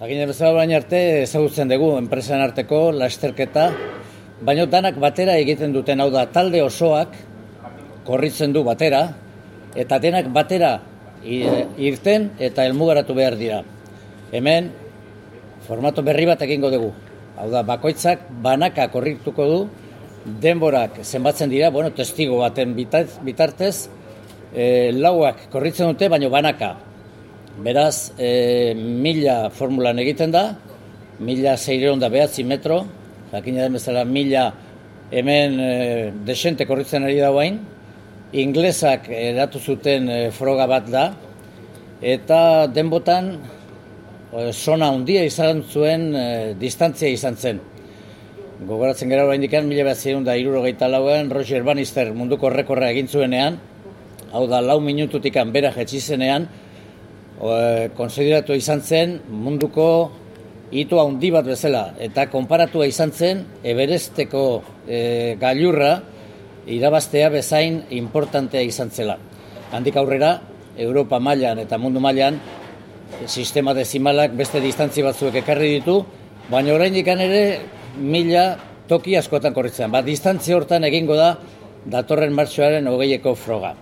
Jakine bezala baina arte ezagutzen dugu enpresen arteko lasterketa, baina danak batera egiten duten hau da talde osoak korritzen du batera, eta denak batera irten eta helmugaratu behar dira. Hemen formato berri bat egingo dugu. Hau da, bakoitzak banaka korrituko du, denborak zenbatzen dira, bueno, testigo baten bitartez, e, lauak korritzen dute, baino banaka. Beraz, e, mila formulan egiten da, mila zeireon da behatzi metro, jakina den bezala mila hemen e, desente korritzen ari da guain, inglesak eratu zuten e, froga bat da, eta denbotan e, sona handia izan zuen e, distantzia izan zen. Gogoratzen gara hori indikan, mila bat ziren da irurogeita lauen, Roger Bannister munduko rekorra egin zuenean, hau da lau minututik bera jetxizenean, konsideratu izan zen munduko hitu handi bat bezala eta konparatua izan zen eberesteko e, gailurra irabaztea bezain importantea izan zela. Handik aurrera, Europa mailan eta mundu mailan sistema dezimalak beste distantzi batzuek ekarri ditu, baina oraindik ere mila toki askotan korritzen. Ba, distantzi hortan egingo da datorren martxoaren hogeieko froga.